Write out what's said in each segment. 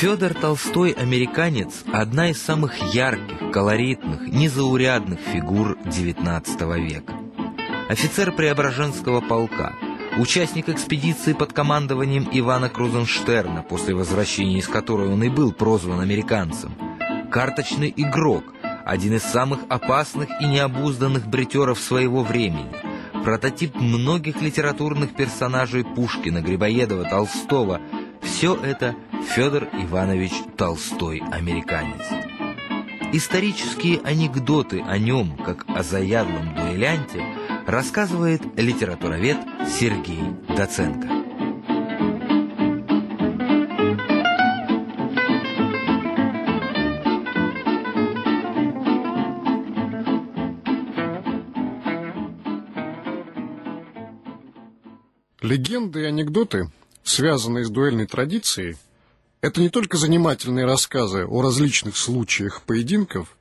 Федор Толстой «Американец» – одна из самых ярких, колоритных, незаурядных фигур XIX века. Офицер Преображенского полка, участник экспедиции под командованием Ивана Крузенштерна, после возвращения из которой он и был прозван американцем, карточный игрок, один из самых опасных и необузданных бритеров своего времени, прототип многих литературных персонажей Пушкина, Грибоедова, Толстого – все это Федор Иванович Толстой, американец. Исторические анекдоты о нем, как о заядлом дуэлянте, рассказывает литературовед Сергей Доценко. Легенды и анекдоты связанные с дуэльной традицией, это не только занимательные рассказы о различных случаях поединков,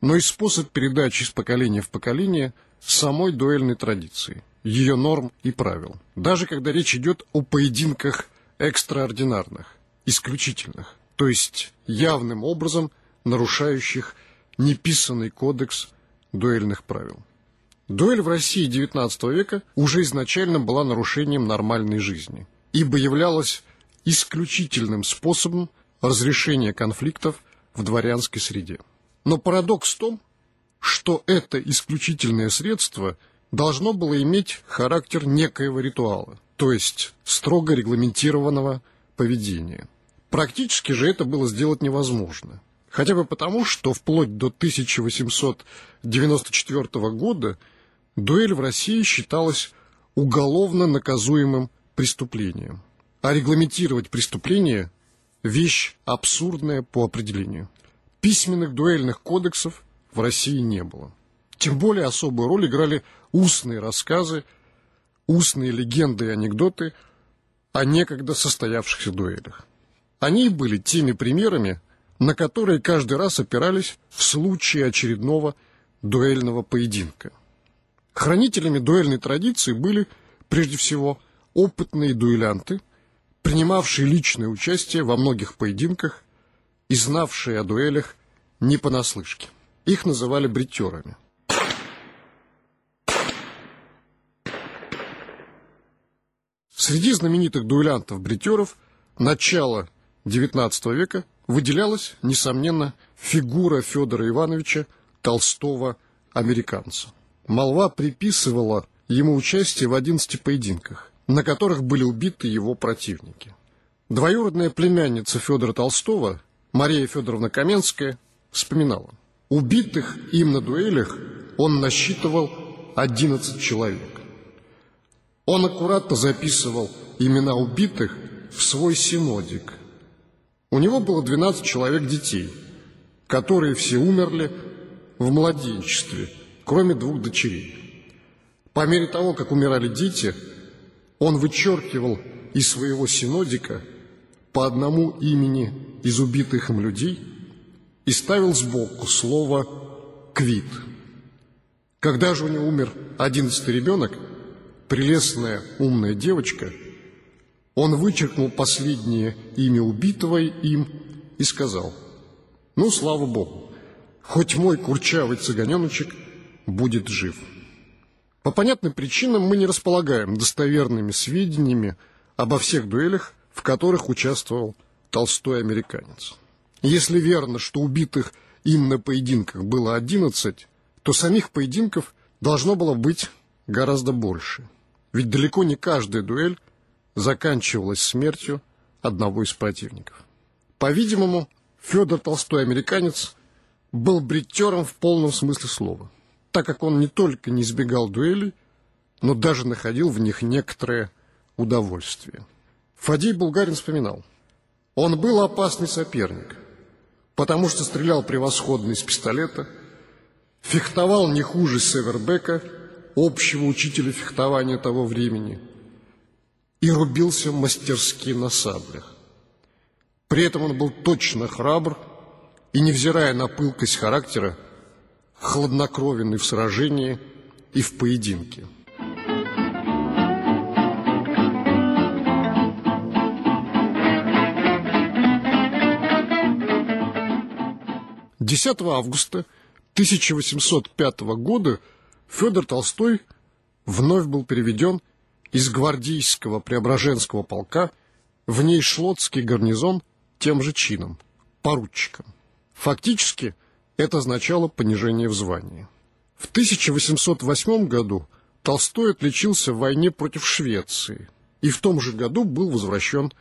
но и способ передачи из поколения в поколение самой дуэльной традиции, ее норм и правил. Даже когда речь идет о поединках экстраординарных, исключительных, то есть явным образом нарушающих неписанный кодекс дуэльных правил. Дуэль в России XIX века уже изначально была нарушением нормальной жизни – ибо являлась исключительным способом разрешения конфликтов в дворянской среде. Но парадокс в том, что это исключительное средство должно было иметь характер некоего ритуала, то есть строго регламентированного поведения. Практически же это было сделать невозможно. Хотя бы потому, что вплоть до 1894 года дуэль в России считалась уголовно наказуемым преступлением. А регламентировать преступление – вещь абсурдная по определению. Письменных дуэльных кодексов в России не было. Тем более особую роль играли устные рассказы, устные легенды и анекдоты о некогда состоявшихся дуэлях. Они были теми примерами, на которые каждый раз опирались в случае очередного дуэльного поединка. Хранителями дуэльной традиции были, прежде всего, опытные дуэлянты, принимавшие личное участие во многих поединках и знавшие о дуэлях не понаслышке. Их называли бритерами. Среди знаменитых дуэлянтов-бритеров начала XIX века выделялась, несомненно, фигура Федора Ивановича Толстого американца. Молва приписывала ему участие в 11 поединках, на которых были убиты его противники. Двоюродная племянница Федора Толстого, Мария Федоровна Каменская, вспоминала. Убитых им на дуэлях он насчитывал 11 человек. Он аккуратно записывал имена убитых в свой синодик. У него было 12 человек детей, которые все умерли в младенчестве, кроме двух дочерей. По мере того, как умирали дети, он вычеркивал из своего синодика по одному имени из убитых им людей и ставил сбоку слово «квит». Когда же у него умер одиннадцатый ребенок, прелестная умная девочка, он вычеркнул последнее имя убитого им и сказал, «Ну, слава Богу, хоть мой курчавый цыганеночек будет жив». По понятным причинам мы не располагаем достоверными сведениями обо всех дуэлях, в которых участвовал толстой американец. Если верно, что убитых им на поединках было 11, то самих поединков должно было быть гораздо больше. Ведь далеко не каждая дуэль заканчивалась смертью одного из противников. По-видимому, Федор Толстой американец был бритером в полном смысле слова так как он не только не избегал дуэлей, но даже находил в них некоторое удовольствие. Фадей Булгарин вспоминал, он был опасный соперник, потому что стрелял превосходно из пистолета, фехтовал не хуже Севербека, общего учителя фехтования того времени, и рубился мастерски на саблях. При этом он был точно храбр и, невзирая на пылкость характера, хладнокровенный в сражении и в поединке. 10 августа 1805 года Федор Толстой вновь был переведен из гвардейского Преображенского полка в Нейшлотский гарнизон тем же чином, поручиком. Фактически это означало понижение в звании. В 1808 году Толстой отличился в войне против Швеции и в том же году был возвращен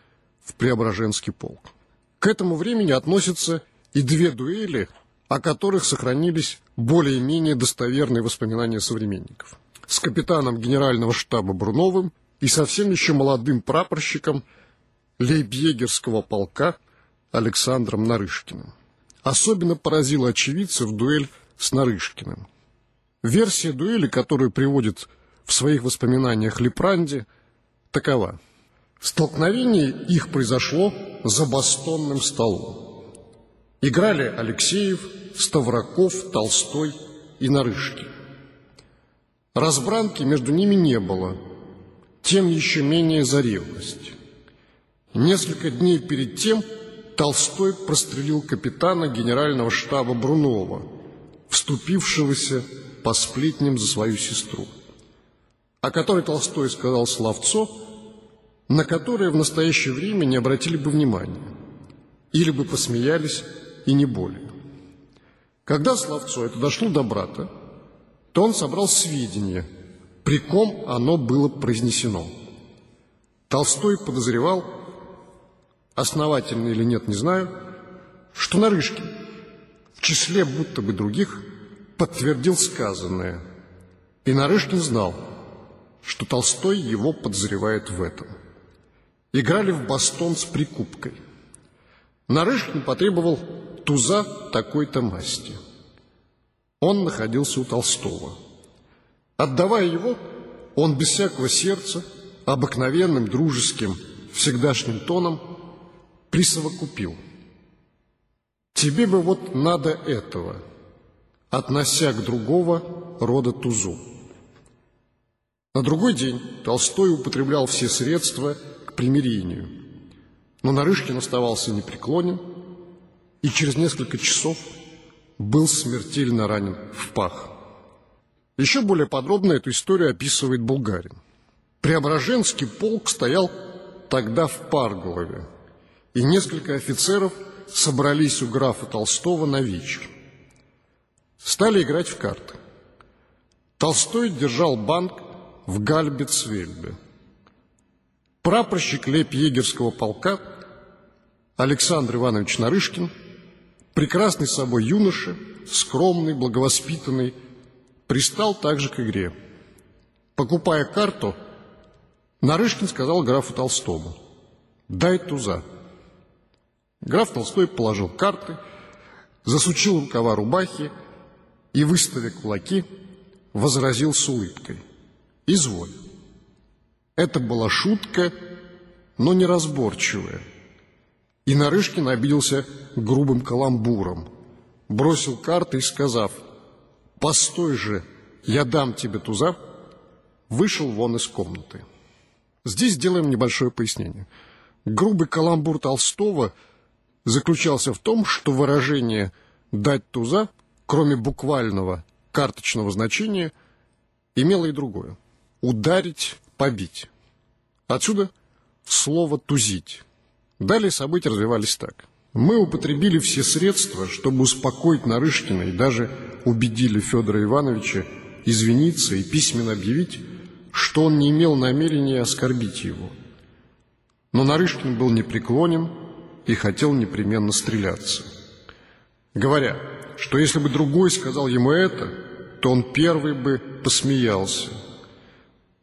в Преображенский полк. К этому времени относятся и две дуэли, о которых сохранились более-менее достоверные воспоминания современников. С капитаном генерального штаба Бруновым и совсем еще молодым прапорщиком лейб-егерского полка Александром Нарышкиным. Особенно поразила очевидцев дуэль с Нарышкиным. Версия дуэли, которую приводит в своих воспоминаниях Лепранди, такова. Столкновение их произошло за бастонным столом. Играли Алексеев, Ставраков, Толстой и Нарышкин. Разбранки между ними не было, тем еще менее за ревность. Несколько дней перед тем Толстой прострелил капитана генерального штаба Брунова, вступившегося по сплетням за свою сестру, о которой Толстой сказал словцо, на которое в настоящее время не обратили бы внимания, или бы посмеялись и не более. Когда словцо это дошло до брата, то он собрал сведения, при ком оно было произнесено. Толстой подозревал, основательно или нет, не знаю, что Нарышкин в числе будто бы других подтвердил сказанное. И Нарышкин знал, что Толстой его подозревает в этом. Играли в бастон с прикупкой. Нарышкин потребовал туза такой-то масти. Он находился у Толстого. Отдавая его, он без всякого сердца, обыкновенным, дружеским, всегдашним тоном присовокупил. Тебе бы вот надо этого, относя к другого рода тузу. На другой день Толстой употреблял все средства к примирению, но Нарышкин оставался непреклонен и через несколько часов был смертельно ранен в пах. Еще более подробно эту историю описывает Булгарин. Преображенский полк стоял тогда в Парголове, и несколько офицеров собрались у графа Толстого на вечер. Стали играть в карты. Толстой держал банк в Гальбецвельбе. Прапорщик лейб-егерского полка Александр Иванович Нарышкин – прекрасный собой юноша, скромный, благовоспитанный, пристал также к игре. Покупая карту, Нарышкин сказал графу Толстому, «Дай туза». Граф Толстой положил карты, засучил рукава рубахи и, выставив кулаки, возразил с улыбкой, «Изволь». Это была шутка, но неразборчивая – и Нарышкин обиделся грубым каламбуром, бросил карты и, сказав «Постой же, я дам тебе туза», вышел вон из комнаты. Здесь делаем небольшое пояснение. Грубый каламбур Толстого заключался в том, что выражение «дать туза», кроме буквального карточного значения, имело и другое – ударить, побить. Отсюда слово «тузить». Далее события развивались так. Мы употребили все средства, чтобы успокоить Нарышкина и даже убедили Федора Ивановича извиниться и письменно объявить, что он не имел намерения оскорбить его. Но Нарышкин был непреклонен и хотел непременно стреляться. Говоря, что если бы другой сказал ему это, то он первый бы посмеялся.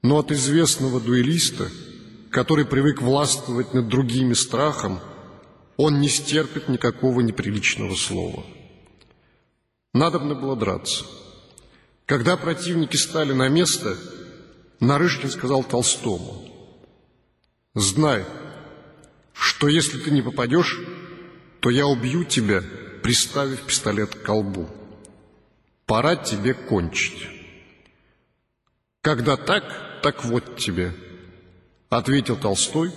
Но от известного дуэлиста – который привык властвовать над другими страхом, он не стерпит никакого неприличного слова. Надобно было драться. Когда противники стали на место, Нарышкин сказал Толстому, «Знай, что если ты не попадешь, то я убью тебя, приставив пистолет к колбу. Пора тебе кончить. Когда так, так вот тебе». Ответил Толстой,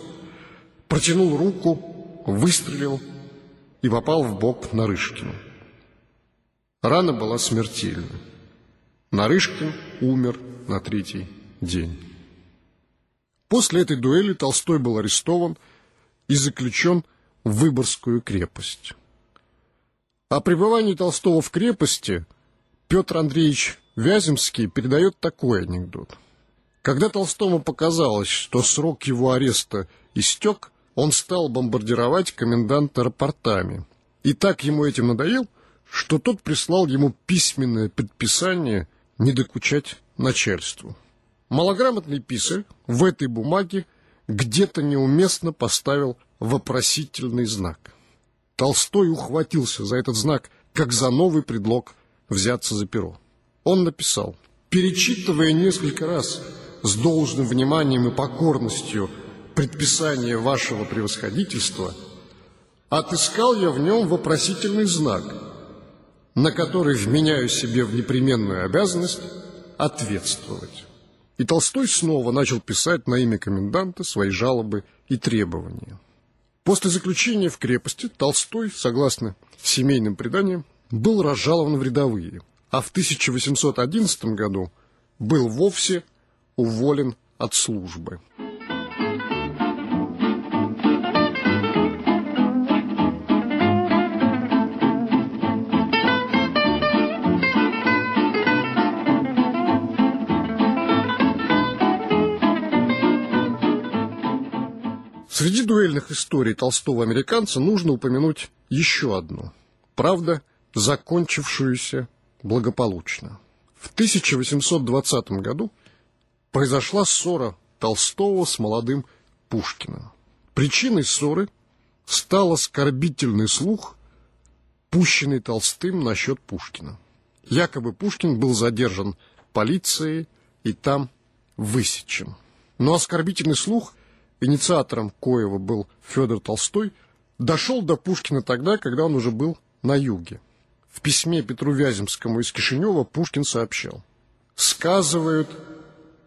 протянул руку, выстрелил и попал в бок Нарышкину. Рана была смертельна. Нарышкин умер на третий день. После этой дуэли Толстой был арестован и заключен в Выборгскую крепость. О пребывании Толстого в крепости Петр Андреевич Вяземский передает такой анекдот. Когда Толстому показалось, что срок его ареста истек, он стал бомбардировать коменданта рапортами. И так ему этим надоел, что тот прислал ему письменное предписание не докучать начальству. Малограмотный писарь в этой бумаге где-то неуместно поставил вопросительный знак. Толстой ухватился за этот знак, как за новый предлог взяться за перо. Он написал, перечитывая несколько раз с должным вниманием и покорностью предписание вашего превосходительства, отыскал я в нем вопросительный знак, на который вменяю себе в непременную обязанность ответствовать. И Толстой снова начал писать на имя коменданта свои жалобы и требования. После заключения в крепости Толстой, согласно семейным преданиям, был разжалован в рядовые, а в 1811 году был вовсе уволен от службы. Среди дуэльных историй толстого американца нужно упомянуть еще одну. Правда, закончившуюся благополучно. В 1820 году произошла ссора Толстого с молодым Пушкиным. Причиной ссоры стал оскорбительный слух, пущенный Толстым насчет Пушкина. Якобы Пушкин был задержан полицией и там высечен. Но оскорбительный слух – инициатором коего был Федор Толстой, дошел до Пушкина тогда, когда он уже был на юге. В письме Петру Вяземскому из Кишинева Пушкин сообщал. «Сказывают,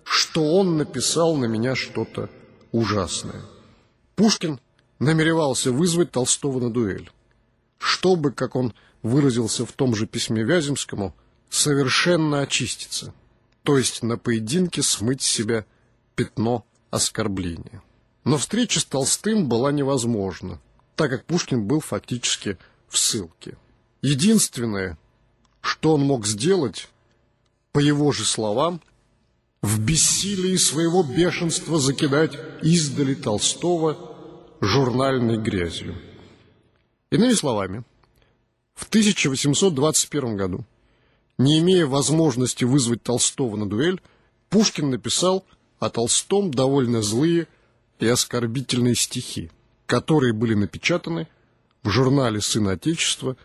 что он написал на меня что-то ужасное». Пушкин намеревался вызвать Толстого на дуэль, чтобы, как он выразился в том же письме Вяземскому, совершенно очиститься, то есть на поединке смыть с себя пятно оскорбления. Но встреча с Толстым была невозможна, так как Пушкин был фактически в ссылке. Единственное, что он мог сделать, по его же словам, в бессилии своего бешенства закидать издали Толстого журнальной грязью. Иными словами, в 1821 году, не имея возможности вызвать Толстого на дуэль, Пушкин написал о Толстом довольно злые и оскорбительные стихи, которые были напечатаны в журнале «Сын Отечества»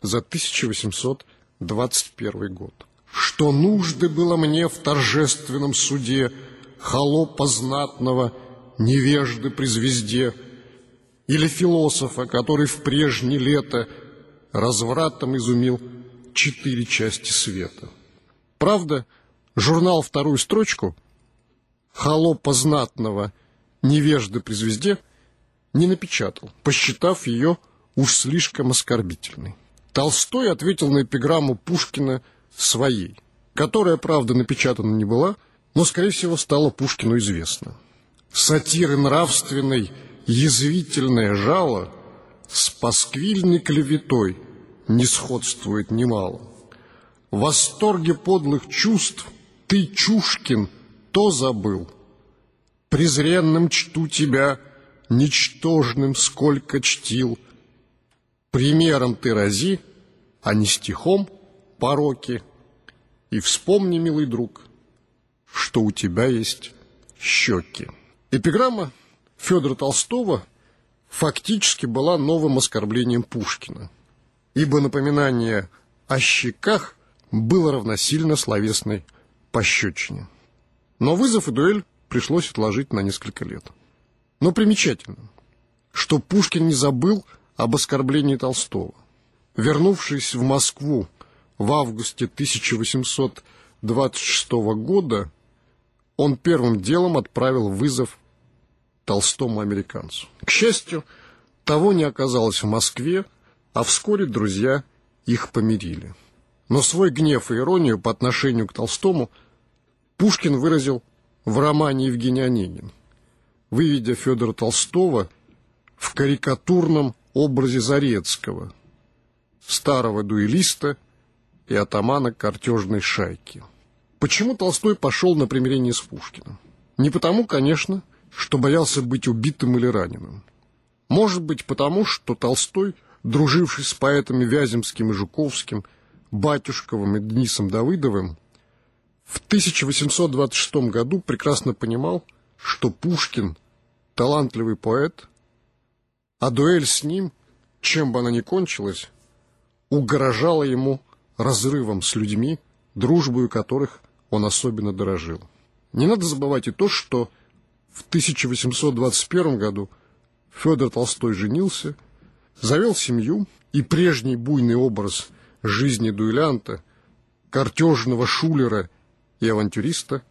за 1821 год. Что нужды было мне в торжественном суде холопа знатного, невежды при звезде, или философа, который в прежнее лето развратом изумил четыре части света. Правда, журнал вторую строчку холопа знатного невежды при звезде не напечатал, посчитав ее уж слишком оскорбительной. Толстой ответил на эпиграмму Пушкина своей, которая, правда, напечатана не была, но, скорее всего, стала Пушкину известна. Сатиры нравственной, язвительное жало с пасквильной клеветой не сходствует немало. В восторге подлых чувств ты, Чушкин, то забыл — презренным чту тебя, ничтожным сколько чтил. Примером ты рази, а не стихом пороки. И вспомни, милый друг, что у тебя есть щеки. Эпиграмма Федора Толстого фактически была новым оскорблением Пушкина, ибо напоминание о щеках было равносильно словесной пощечине. Но вызов и дуэль пришлось отложить на несколько лет. Но примечательно, что Пушкин не забыл об оскорблении Толстого. Вернувшись в Москву в августе 1826 года, он первым делом отправил вызов толстому американцу. К счастью, того не оказалось в Москве, а вскоре друзья их помирили. Но свой гнев и иронию по отношению к Толстому Пушкин выразил в романе Евгений Онегин, выведя Федора Толстого в карикатурном образе Зарецкого, старого дуэлиста и атамана картежной шайки. Почему Толстой пошел на примирение с Пушкиным? Не потому, конечно, что боялся быть убитым или раненым. Может быть, потому, что Толстой, друживший с поэтами Вяземским и Жуковским, Батюшковым и Денисом Давыдовым, в 1826 году прекрасно понимал, что Пушкин – талантливый поэт, а дуэль с ним, чем бы она ни кончилась, угрожала ему разрывом с людьми, дружбою которых он особенно дорожил. Не надо забывать и то, что в 1821 году Федор Толстой женился, завел семью, и прежний буйный образ жизни дуэлянта, картежного шулера и авантюриста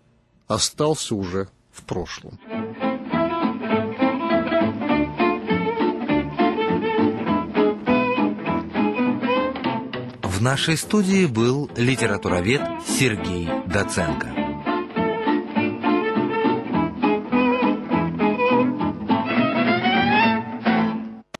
остался уже в прошлом. В нашей студии был литературовед Сергей Доценко.